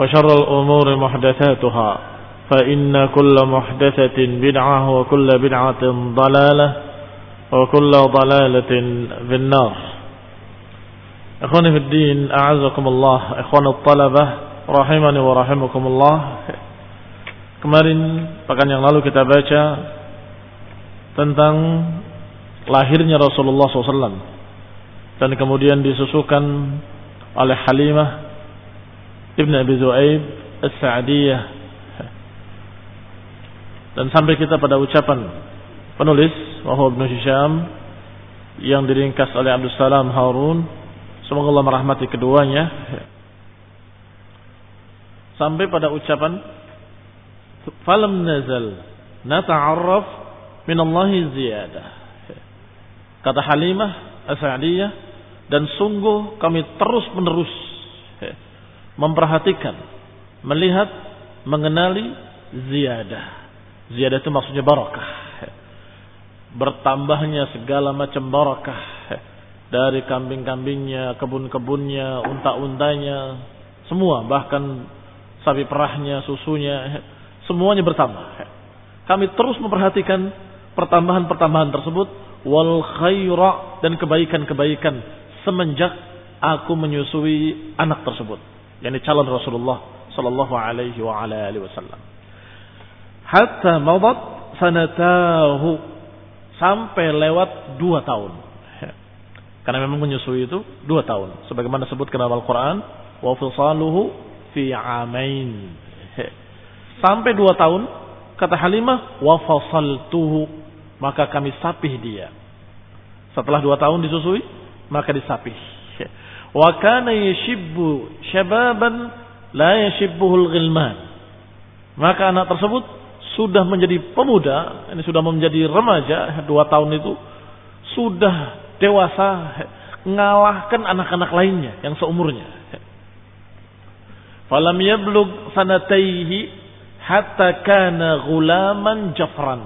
وشر الأمور محدثاتها فإن كل محدثة بدعة وكل بدعة ضلالة وكل ضلالة في النار أخواني في الدين أعزكم الله إخوان الطلبة rahimani wa rahimakumullah Kemarin pekan yang lalu kita baca tentang lahirnya Rasulullah SAW dan kemudian disusukan oleh Halimah Ibn Abi Zu'aib As-Sa'diyah. Dan sampai kita pada ucapan penulis Wahab Ibn Hisham yang diringkas oleh Abdul Salam Harun. Semoga Allah merahmati keduanya. Sampai pada ucapan falam nazal nata'arraf min Allah ziyadah. Kata Halimah As-Sa'diyah dan sungguh kami terus menerus memperhatikan, melihat, mengenali ziyadah. Ziyadah itu maksudnya barakah. Bertambahnya segala macam barakah dari kambing-kambingnya, kebun-kebunnya, unta-untanya, semua bahkan sapi perahnya, susunya, semuanya bertambah. Kami terus memperhatikan pertambahan-pertambahan tersebut wal khaira dan kebaikan-kebaikan semenjak aku menyusui anak tersebut yakni calon Rasulullah sallallahu alaihi wa ala alihi wasallam. Hatta madat sanatahu sampai lewat dua tahun. Karena memang menyusui itu dua tahun. Sebagaimana disebutkan dalam Al-Quran. Wa fisaluhu fi amain. Sampai dua tahun. Kata Halimah. Wa fasaltuhu. Maka kami sapih dia. Setelah dua tahun disusui. Maka disapih. Wa kana yashibbu syababan la yashibbuhul ghilman. Maka anak tersebut sudah menjadi pemuda, ini sudah menjadi remaja, dua tahun itu sudah dewasa, ngalahkan anak-anak lainnya yang seumurnya. Falam yablug sanataihi hatta kana gulaman jafran.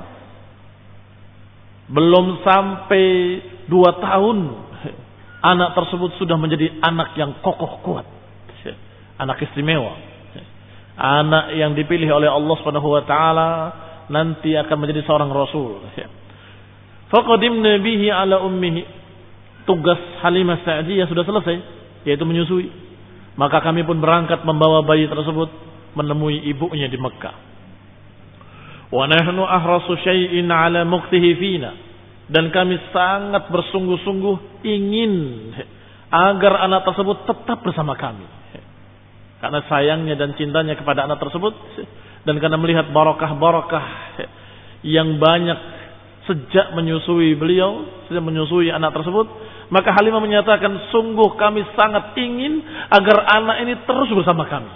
Belum sampai dua tahun anak tersebut sudah menjadi anak yang kokoh kuat. Anak istimewa. Anak yang dipilih oleh Allah Subhanahu wa taala nanti akan menjadi seorang rasul. Faqadimna bihi ala ummihi. Tugas Halimah Sa'diyah sudah selesai, yaitu menyusui. Maka kami pun berangkat membawa bayi tersebut menemui ibunya di Mekah. Wa nahnu ahrasu syai'in ala muqtihi fina dan kami sangat bersungguh-sungguh ingin agar anak tersebut tetap bersama kami. Karena sayangnya dan cintanya kepada anak tersebut dan karena melihat barokah-barokah yang banyak sejak menyusui beliau, sejak menyusui anak tersebut, Maka Halimah menyatakan, sungguh kami sangat ingin agar anak ini terus bersama kami.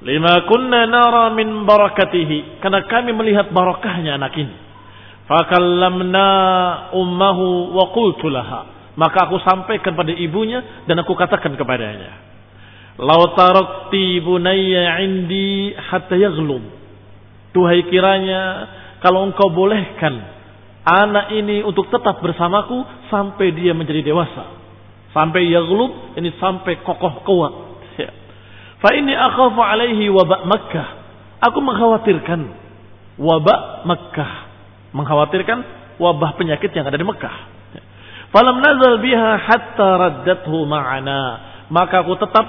Lima kunna nara min barakatihi. Karena kami melihat barakahnya anak ini. Fakallamna ummahu wa qultu laha. Maka aku sampaikan pada ibunya dan aku katakan kepadanya. Lau tarakti bunayya indi hatta yaglum. Tuhai kiranya kalau engkau bolehkan anak ini untuk tetap bersamaku sampai dia menjadi dewasa. Sampai yaglub, ini sampai kokoh kuat. Fa ini akhafu alaihi wabak Makkah. Aku mengkhawatirkan wabak Makkah. Mengkhawatirkan wabah penyakit yang ada di Mekah. Falam nazal biha hatta raddathu ma'ana. Maka aku tetap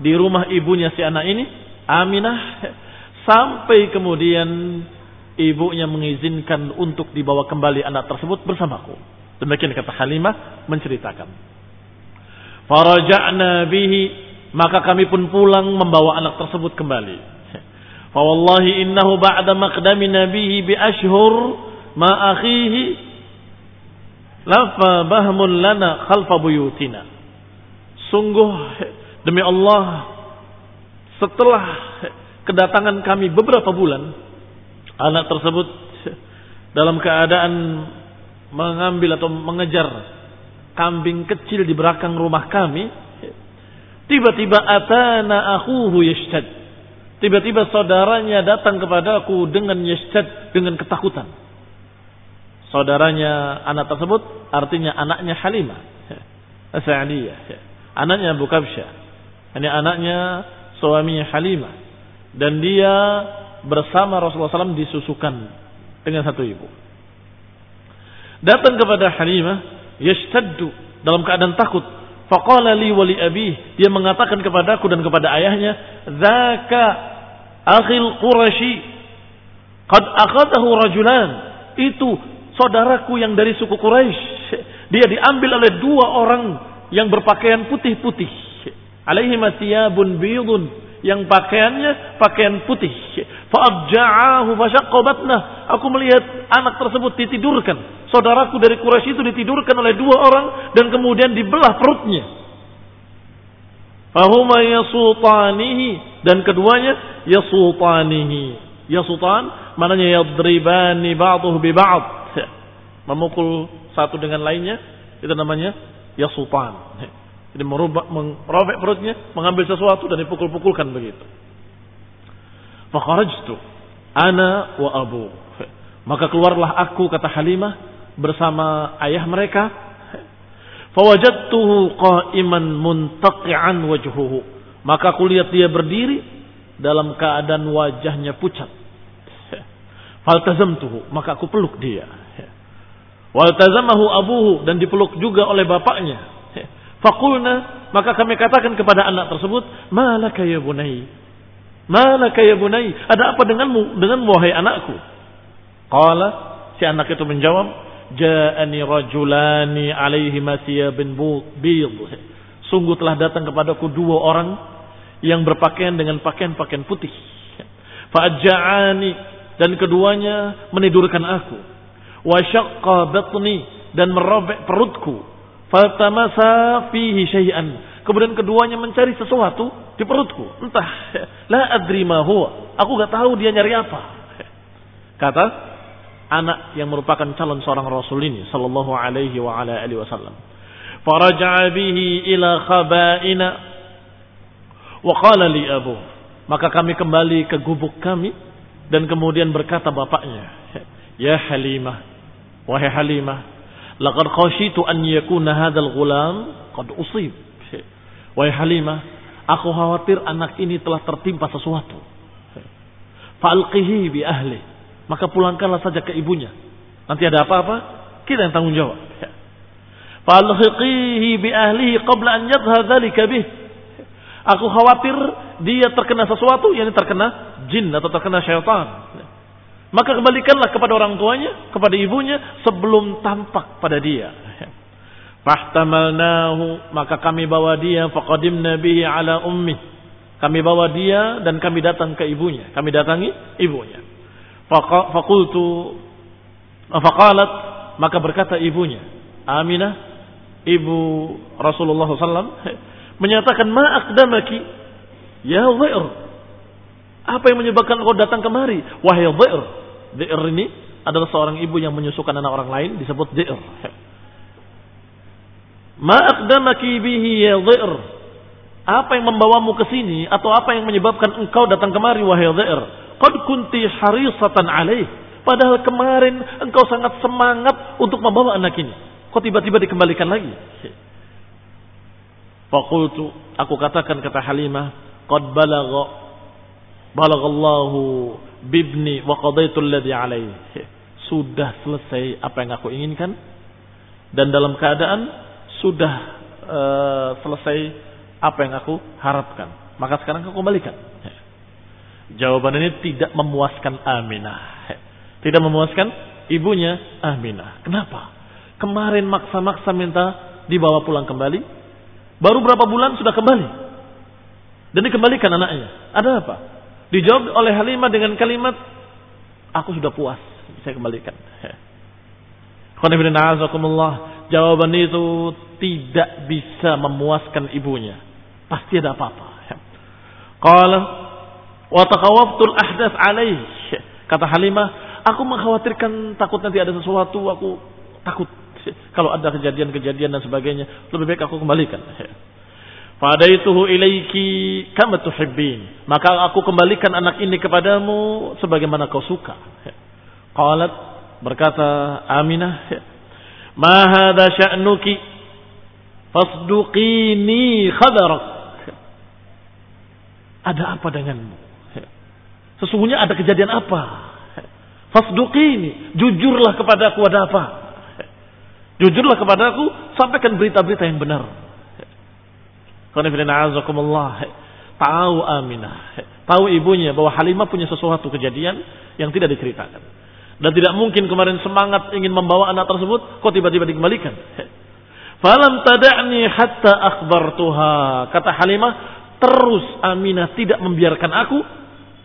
di rumah ibunya si anak ini, Aminah, sampai kemudian ibunya mengizinkan untuk dibawa kembali anak tersebut bersamaku. Demikian kata Halimah menceritakan. Faraja'na bihi maka kami pun pulang membawa anak tersebut kembali. Fawallahi innahu ba'da maqdami nabihi bi ashhur ma akhihi lafa bahmun lana khalfa buyutina. Sungguh demi Allah setelah kedatangan kami beberapa bulan anak tersebut dalam keadaan mengambil atau mengejar kambing kecil di belakang rumah kami Tiba-tiba atana akhuhu yashtad. Tiba-tiba saudaranya datang kepadaku dengan yashtad, dengan ketakutan. Saudaranya anak tersebut artinya anaknya Halimah. Sa'diyah. Anaknya Abu Kabsha. Ini anaknya suaminya Halimah. Dan dia bersama Rasulullah SAW disusukan dengan satu ibu. Datang kepada Halimah, yashtaddu dalam keadaan takut Faqala li wali abi, dia mengatakan kepadaku dan kepada ayahnya, "Dzaka akhil Quraisy qad akhadahu rajulan." Itu saudaraku yang dari suku Quraisy. Dia diambil oleh dua orang yang berpakaian putih-putih. Alaihi masiyabun biyudun yang pakaiannya pakaian putih. Fa'abja'ahu fasyaqqabatna. Aku melihat anak tersebut ditidurkan. Saudaraku dari Quraisy itu ditidurkan oleh dua orang dan kemudian dibelah perutnya. Fahuma yasutanihi dan keduanya yasutanihi. Yasutan mananya yadribani ba'duhu bi ba'd. Memukul satu dengan lainnya itu namanya yasutan. Jadi merubah, merobek perutnya, mengambil sesuatu dan dipukul-pukulkan begitu. Fakharajtu ana wa abu. Maka keluarlah aku kata Halimah bersama ayah mereka. Fawajadtuhu qa'iman muntaqi'an wajhuhu. Maka aku lihat dia berdiri dalam keadaan wajahnya pucat. Faltazamtuhu, maka aku peluk dia. Waltazamahu abuhu dan dipeluk juga oleh bapaknya. Fakulna, maka kami katakan kepada anak tersebut, Malaka ya bunai, Malaka ya bunai? Ada apa denganmu? Dengan wahai anakku? Qala si anak itu menjawab, Ja'ani rajulani alaihi bin bid. Sungguh telah datang kepadaku dua orang yang berpakaian dengan pakaian-pakaian putih. Fa'aja'ani dan keduanya menidurkan aku. Wa syaqqa batni dan merobek perutku. Fatamasa fihi syai'an Kemudian keduanya mencari sesuatu di perutku. Entah. La adri ma huwa. Aku gak tahu dia nyari apa. Kata anak yang merupakan calon seorang rasul ini sallallahu alaihi wa ala alihi wasallam. Faraja'a bihi ila khaba'ina wa qala li abu. Maka kami kembali ke gubuk kami dan kemudian berkata bapaknya, "Ya Halimah, wahai Halimah, laqad khashitu an yakuna hadzal ghulam qad usib." Wahai Halimah, aku khawatir anak ini telah tertimpa sesuatu. Falqihi bi ahli. Maka pulangkanlah saja ke ibunya. Nanti ada apa-apa, kita yang tanggung jawab. Falqihi bi ahlihi qabla an yadhhar dzalika bih. Aku khawatir dia terkena sesuatu yang terkena jin atau terkena syaitan. Maka kembalikanlah kepada orang tuanya, kepada ibunya sebelum tampak pada dia. Fahtamalnahu maka kami bawa dia faqadimna bihi ala ummi. Kami bawa dia dan kami datang ke ibunya. Kami datangi ibunya. Faqultu faqalat maka berkata ibunya, Aminah ibu Rasulullah SAW menyatakan ma aqdamaki ya dhair apa yang menyebabkan kau datang kemari wahai dhair dhair ini adalah seorang ibu yang menyusukan anak orang lain disebut dhair ma aqdamaki bihi ya dhair apa yang membawamu ke sini atau apa yang menyebabkan engkau datang kemari wahai dhair qad kunti harisatan alaih. Padahal kemarin engkau sangat semangat untuk membawa anak ini. Kok tiba-tiba dikembalikan lagi. Fakultu, aku katakan kata Halimah, qad balagha balaghallahu bibni wa qadaitu alladhi alaihi. Sudah selesai apa yang aku inginkan dan dalam keadaan sudah uh, selesai apa yang aku harapkan. Maka sekarang aku kembalikan. Jawaban ini tidak memuaskan Aminah. Tidak memuaskan ibunya Aminah. Kenapa? Kemarin maksa-maksa minta dibawa pulang kembali. Baru berapa bulan sudah kembali. Dan dikembalikan anaknya. Ada apa? Dijawab oleh Halimah dengan kalimat, aku sudah puas, saya kembalikan. Jawaban itu tidak bisa memuaskan ibunya. Pasti ada apa-apa. Qala wa takhawaftul ahdath alaih. Kata Halimah, aku mengkhawatirkan takut nanti ada sesuatu, aku takut kalau ada kejadian-kejadian dan sebagainya, lebih baik aku kembalikan. Fadaituhu ilaiki kama tuhibbin. Maka aku kembalikan anak ini kepadamu sebagaimana kau suka. Qalat berkata Aminah, "Ma hadha sya'nuki? Fasduqini khadarak." Ada apa denganmu? Sesungguhnya ada kejadian apa? Fasduqini, jujurlah kepadaku ada apa? Jujurlah kepada aku, sampaikan berita-berita yang benar. Tahu Aminah, tahu ibunya bahwa Halimah punya sesuatu kejadian yang tidak diceritakan. Dan tidak mungkin kemarin semangat ingin membawa anak tersebut, kok tiba-tiba dikembalikan. Falam tada'ni hatta akhbartuha. Kata Halimah, terus Aminah tidak membiarkan aku,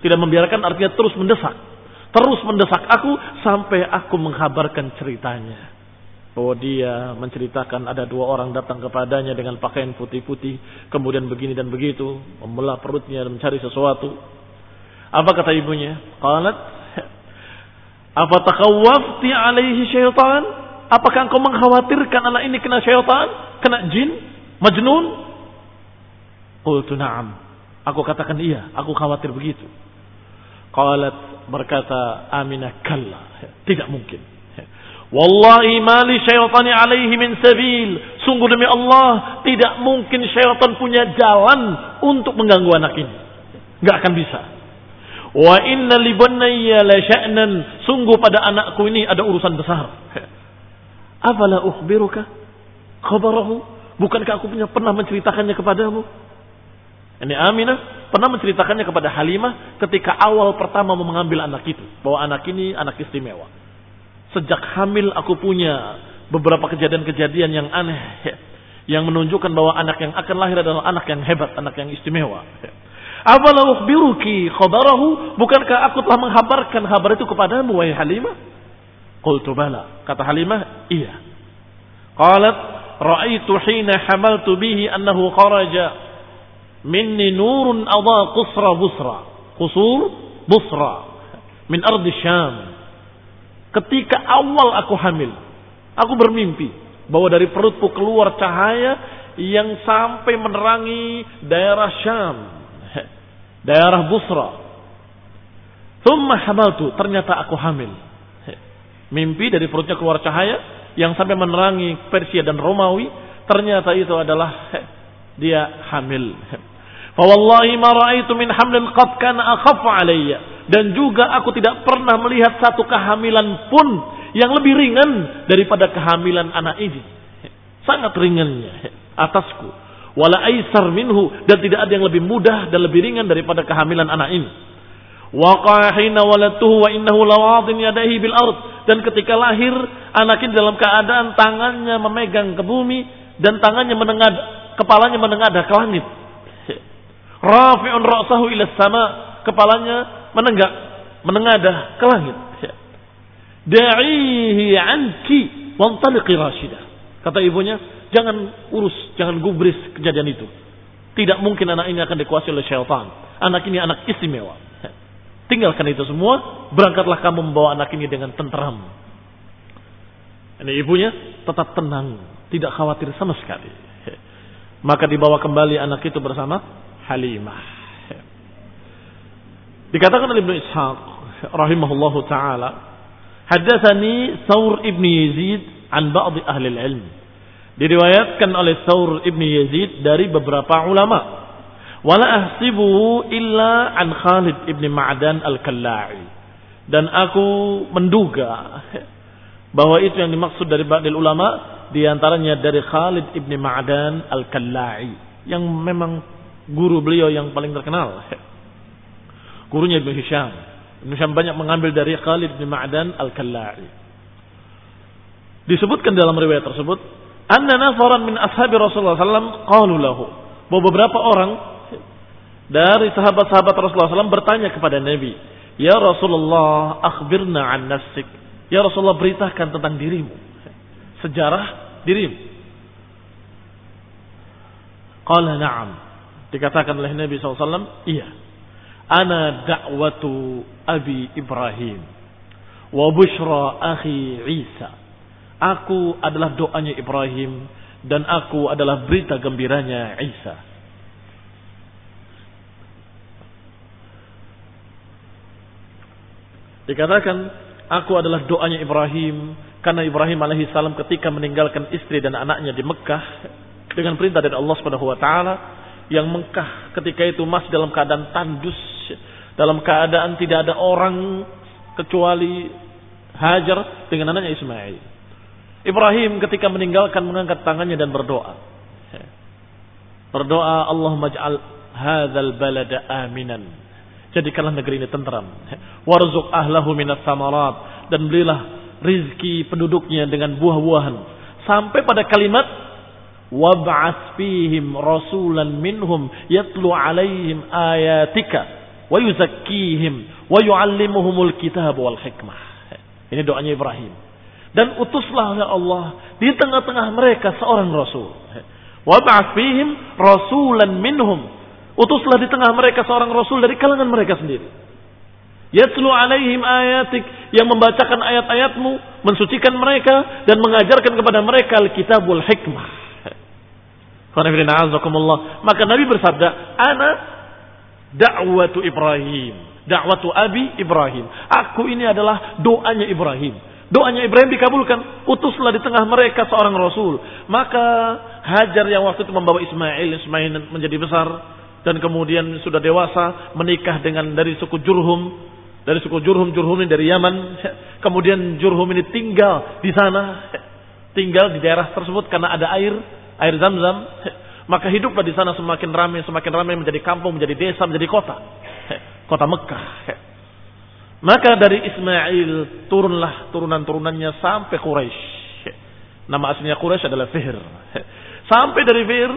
tidak membiarkan artinya terus mendesak. Terus mendesak aku sampai aku menghabarkan ceritanya bahwa dia menceritakan ada dua orang datang kepadanya dengan pakaian putih-putih, kemudian begini dan begitu, membelah perutnya dan mencari sesuatu. Apa kata ibunya? Qalat, "Apa takhawwafti alaihi syaitan? Apakah engkau mengkhawatirkan anak ini kena syaitan, kena jin, majnun?" Qultu na'am. Aku katakan iya, aku khawatir begitu. Qalat berkata Aminah kalla, tidak mungkin. Wallahi mali syaitani alaihi min sabil. Sungguh demi Allah, tidak mungkin syaitan punya jalan untuk mengganggu anak ini. Gak akan bisa. Wa inna li bunayya la sya'nan. Sungguh pada anakku ini ada urusan besar. Afala ukhbiruka khabarahu? Bukankah aku punya pernah menceritakannya kepadamu? Ini Aminah pernah menceritakannya kepada Halimah ketika awal pertama mengambil anak itu. Bahwa anak ini anak istimewa. Sejak hamil aku punya beberapa kejadian-kejadian yang aneh yang menunjukkan bahwa anak yang akan lahir adalah anak yang hebat, anak yang istimewa. Afala ukhbiruki khabarahu? Bukankah aku telah menghabarkan kabar itu kepadamu wahai Halimah? Qultu bala. Kata Halimah, iya. Qalat ra'aitu hina hamaltu bihi annahu kharaja minni nurun adha qusra busra. Qusur busra min ardi Syam. Ketika awal aku hamil, aku bermimpi bahwa dari perutku keluar cahaya yang sampai menerangi daerah Syam, daerah Busra. Thumma hamaltu, ternyata aku hamil. Mimpi dari perutnya keluar cahaya yang sampai menerangi Persia dan Romawi, ternyata itu adalah dia hamil. Fa wallahi ma ra'aitu min hamlin qad kana akhaffa alayya dan juga aku tidak pernah melihat satu kehamilan pun yang lebih ringan daripada kehamilan anak ini. Sangat ringannya atasku. Wala aisar minhu dan tidak ada yang lebih mudah dan lebih ringan daripada kehamilan anak ini. Waqahina walatuhu wa innahu lawadin yadaihi bil ard dan ketika lahir anak ini dalam keadaan tangannya memegang ke bumi dan tangannya menengad kepalanya menengadah ke langit. Rafi'un ra'sahu ila sama kepalanya menenggak, menengadah ke langit. Da'ihi anki wantaliqi rasyidah. Kata ibunya, jangan urus, jangan gubris kejadian itu. Tidak mungkin anak ini akan dikuasai oleh syaitan. Anak ini anak istimewa. Tinggalkan itu semua, berangkatlah kamu membawa anak ini dengan tenteram. Ini ibunya tetap tenang, tidak khawatir sama sekali. Maka dibawa kembali anak itu bersama Halimah. Dikatakan oleh Ibnu Ishaq rahimahullahu taala, hadatsani Saur ibni Yazid an ba'd ahli ilm. Diriwayatkan oleh Saur ibni Yazid dari beberapa ulama. Wala ahsibu illa an Khalid ibni Ma'dan al-Kalla'i. Dan aku menduga bahwa itu yang dimaksud dari ba'dil ulama di antaranya dari Khalid ibni Ma'dan al-Kalla'i yang memang guru beliau yang paling terkenal. Gurunya Ibnu Hisham. Ibnu Hisham banyak mengambil dari Khalid ibni Ma'dan al-Kalla'i. Disebutkan dalam riwayat tersebut, anna nafaran min ashabi Rasulullah sallallahu qalu lahu. Bahwa beberapa orang dari sahabat-sahabat Rasulullah SAW bertanya kepada Nabi, Ya Rasulullah, akhbirna an nafsik. Ya Rasulullah, beritakan tentang dirimu sejarah dirimu. Qala na'am. Dikatakan oleh Nabi SAW, iya. Ana da'watu Abi Ibrahim. Wa bushra akhi Isa. Aku adalah doanya Ibrahim. Dan aku adalah berita gembiranya Isa. Dikatakan, aku adalah doanya Ibrahim karena Ibrahim alaihissalam ketika meninggalkan istri dan anaknya di Mekah dengan perintah dari Allah Subhanahu wa taala yang Mekah ketika itu masih dalam keadaan tandus, dalam keadaan tidak ada orang kecuali Hajar dengan anaknya Ismail. Ibrahim ketika meninggalkan mengangkat tangannya dan berdoa. Berdoa Allahumma ja'al hadzal balada aminan. Jadikanlah negeri ini tentram. Warzuq ahlahu minas samarat dan belilah rizki penduduknya dengan buah-buahan. Sampai pada kalimat wab'ats fihim rasulan minhum yatlu alaihim ayatika wa yuzakkihim wa yuallimuhumul kitab wal hikmah. Ini doanya Ibrahim. Dan utuslah oleh Allah di tengah-tengah mereka seorang rasul. Wab'ats fihim rasulan minhum. Utuslah di tengah mereka seorang rasul dari kalangan mereka sendiri. Yatlu alaihim ayatik yang membacakan ayat-ayatmu, mensucikan mereka dan mengajarkan kepada mereka Alkitabul Hikmah. Maka Nabi bersabda, "Ana da'watu Ibrahim, da'watu Abi Ibrahim. Aku ini adalah doanya Ibrahim. Doanya Ibrahim dikabulkan. Utuslah di tengah mereka seorang rasul. Maka Hajar yang waktu itu membawa Ismail, Ismail menjadi besar dan kemudian sudah dewasa menikah dengan dari suku Jurhum dari suku Jurhum Jurhum ini dari Yaman kemudian Jurhum ini tinggal di sana tinggal di daerah tersebut karena ada air air zam-zam maka hiduplah di sana semakin ramai semakin ramai menjadi kampung menjadi desa menjadi kota. Kota Mekah maka dari Ismail turunlah turunan-turunannya sampai Quraisy. Nama aslinya Quraisy adalah Fihr. Sampai dari Fihr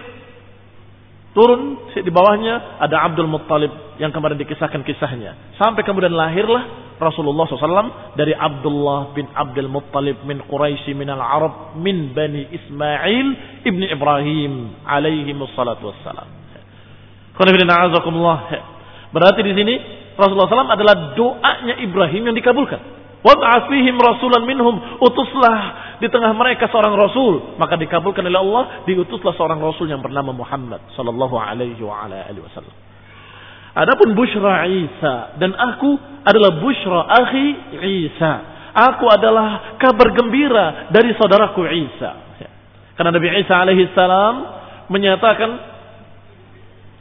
Turun di bawahnya ada Abdul Muttalib yang kemarin dikisahkan kisahnya. Sampai kemudian lahirlah Rasulullah SAW dari Abdullah bin Abdul Muttalib min Quraisy min al-Arab min Bani Ismail ibni Ibrahim alaihi wassalatu wassalam. Berarti di sini Rasulullah SAW adalah doanya Ibrahim yang dikabulkan. Wab'ats rasulan minhum. Utuslah di tengah mereka seorang rasul. Maka dikabulkan oleh Allah. Diutuslah seorang rasul yang bernama Muhammad. Sallallahu alaihi wa ala alihi wasallam. Adapun Bushra Isa. Dan aku adalah Bushra akhi Isa. Aku adalah kabar gembira dari saudaraku Isa. Karena Nabi Isa alaihi salam menyatakan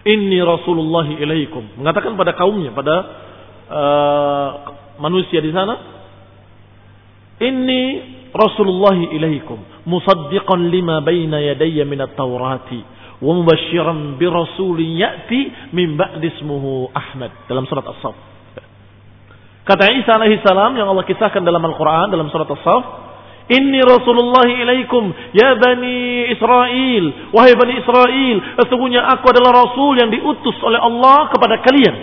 Inni Rasulullah ilaikum. Mengatakan pada kaumnya, pada uh, manusia di sana, Inni Rasulullah ilaikum musaddiqan lima baina yadayya min at-taurati wa mubashiran bi rasulin ya'ti min ba'di ismuhu Ahmad dalam surat As-Saff. Kata Isa alaihi salam yang Allah kisahkan dalam Al-Qur'an dalam surat As-Saff, Inni Rasulullah ilaikum ya bani Israel wahai bani Israel sesungguhnya aku adalah rasul yang diutus oleh Allah kepada kalian.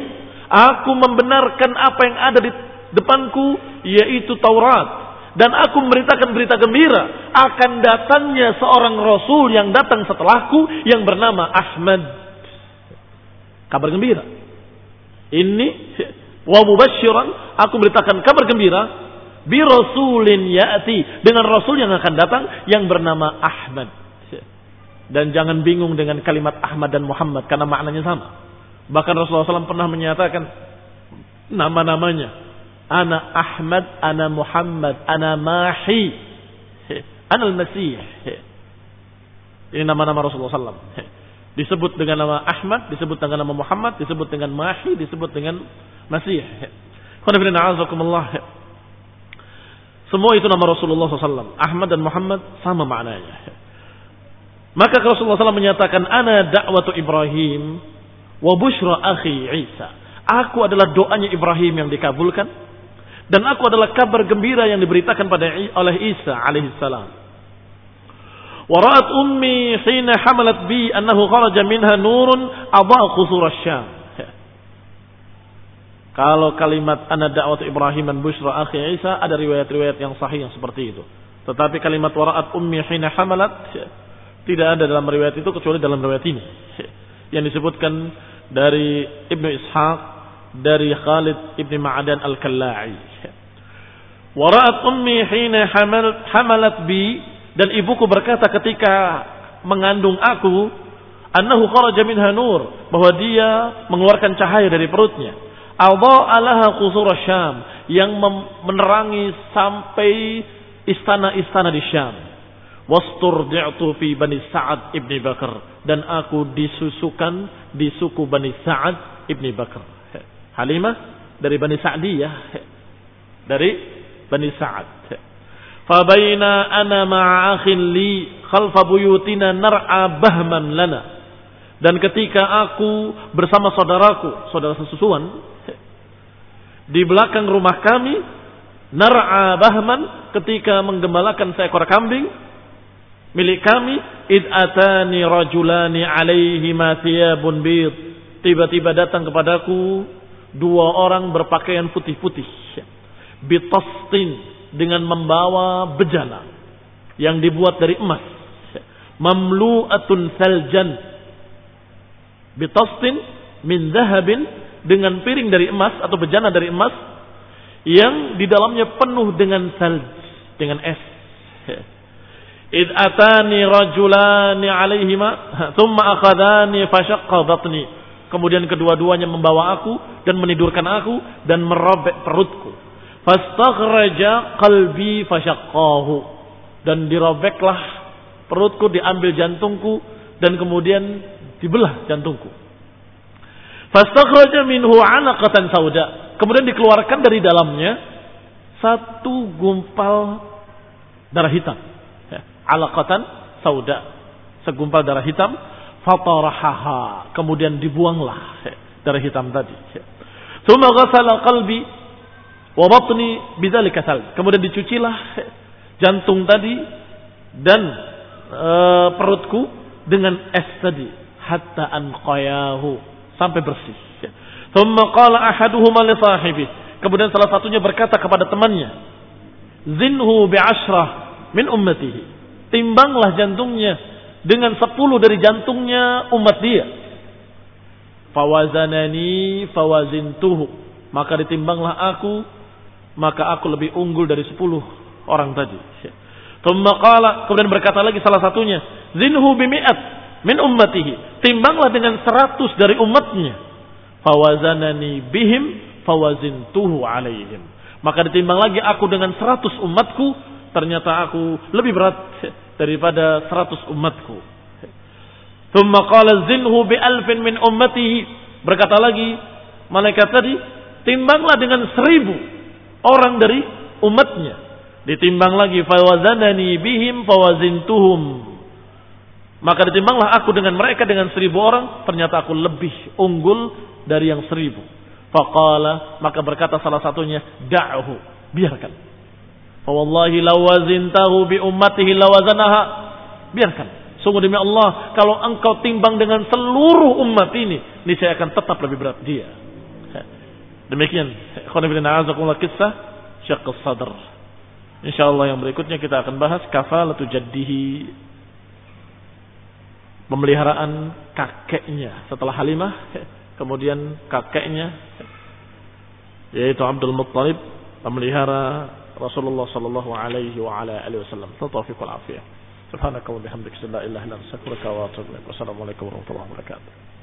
Aku membenarkan apa yang ada di depanku yaitu Taurat dan aku memberitakan berita gembira akan datangnya seorang rasul yang datang setelahku yang bernama Ahmad. Kabar gembira. Ini wa mubasyiran aku memberitakan kabar gembira bi rasulin ya'ti dengan rasul yang akan datang yang bernama Ahmad. Dan jangan bingung dengan kalimat Ahmad dan Muhammad karena maknanya sama. Bahkan Rasulullah SAW pernah menyatakan nama-namanya. Ana Ahmad, ana Muhammad, ana Mahi, ana Al-Masih. Ini nama-nama Rasulullah SAW. Disebut dengan nama Ahmad, disebut dengan nama Muhammad, disebut dengan Mahi, disebut dengan Masih. Semua itu nama Rasulullah SAW. Ahmad dan Muhammad sama maknanya. Maka Rasulullah SAW menyatakan, Ana da'watu Ibrahim wa bushra akhi Isa. Aku adalah doanya Ibrahim yang dikabulkan. Dan aku adalah kabar gembira yang diberitakan pada oleh Isa alaihissalam. Wara'at ummi hina hamalat bi annahu kharaja minha nurun adha qusur syam. Kalau kalimat ana da'wat Ibrahim dan bushra akhi Isa ada riwayat-riwayat yang sahih yang seperti itu. Tetapi kalimat wara'at ummi hina hamalat tidak ada dalam riwayat itu kecuali dalam riwayat ini. Yang disebutkan dari Ibnu Ishaq dari Khalid Ibn Ma'adan Al-Kalla'i. Wara'at ummi hina hamalat bi dan ibuku berkata ketika mengandung aku annahu kharaja minha nur bahwa dia mengeluarkan cahaya dari perutnya. Adha'a laha qusur Syam yang menerangi sampai istana-istana di Syam. Wasturdi'tu fi Bani Sa'ad ibni Bakar. Dan aku disusukan di suku Bani Sa'ad ibni Bakar. Halimah dari Bani Sa'diyah. Dari Bani Sa'ad. Fabaina ana ma'akhin li khalfa buyutina nar'a bahman lana. Dan ketika aku bersama saudaraku, saudara sesusuan, di belakang rumah kami, nar'a bahman ketika menggembalakan seekor kambing, milik kami id atani rajulani alaihi thiyabun bid tiba-tiba datang kepadaku dua orang berpakaian putih-putih. Bitastin dengan membawa bejana yang dibuat dari emas. Mamlu'atun saljan bitastin min zahabin dengan piring dari emas atau bejana dari emas yang di dalamnya penuh dengan salj dengan es. Id atani rajulani alaihima thumma akhadani fashaqqa batni kemudian kedua-duanya membawa aku dan menidurkan aku dan merobek perutku. Fastakhraja qalbi fashaqqahu dan dirobeklah perutku diambil jantungku dan kemudian dibelah jantungku. Fastakhraja minhu 'alaqatan sauda. Kemudian dikeluarkan dari dalamnya satu gumpal darah hitam. Alaqatan sauda. Segumpal darah hitam fatarahaha kemudian dibuanglah darah hitam tadi. Thumma ghasala qalbi wa batni bidzalika kemudian dicucilah jantung tadi dan e, perutku dengan es tadi hatta anqayahu sampai bersih. Thumma qala ahaduhuma li sahibi. Kemudian salah satunya berkata kepada temannya zinhu bi ashrah min ummatihi. Timbanglah jantungnya dengan sepuluh dari jantungnya umat dia. Fawazanani fawazintuhu. Maka ditimbanglah aku, maka aku lebih unggul dari sepuluh orang tadi. Thumma qala, kemudian berkata lagi salah satunya, zinhu bimi'at min ummatihi. Timbanglah dengan seratus dari umatnya. Fawazanani bihim fawazintuhu alaihim. Maka ditimbang lagi aku dengan seratus umatku, ternyata aku lebih berat daripada seratus umatku. Thumma qala zinhu bi alfin min ummatihi. Berkata lagi, malaikat tadi, timbanglah dengan seribu orang dari umatnya. Ditimbang lagi, fawazanani bihim fawazintuhum. Maka ditimbanglah aku dengan mereka dengan seribu orang, ternyata aku lebih unggul dari yang seribu. Faqala, maka berkata salah satunya, da'hu, biarkan. Wallahi lawazintahu bi ummatihi lawazanaha. Biarkan. Sungguh demi Allah, kalau engkau timbang dengan seluruh umat ini, niscaya akan tetap lebih berat dia. Demikian, kisah syaqq sadr. Insyaallah yang berikutnya kita akan bahas kafalatu jaddihi pemeliharaan kakeknya setelah Halimah kemudian kakeknya yaitu Abdul Muttalib pemelihara Rasulullah sallallahu alaihi wa ala alihi wasallam. Taufiq wal afiyah. Subhanaka wa bihamdika la ilaha illa anta astaghfiruka wa atubu ilaik. Wassalamualaikum warahmatullahi wabarakatuh.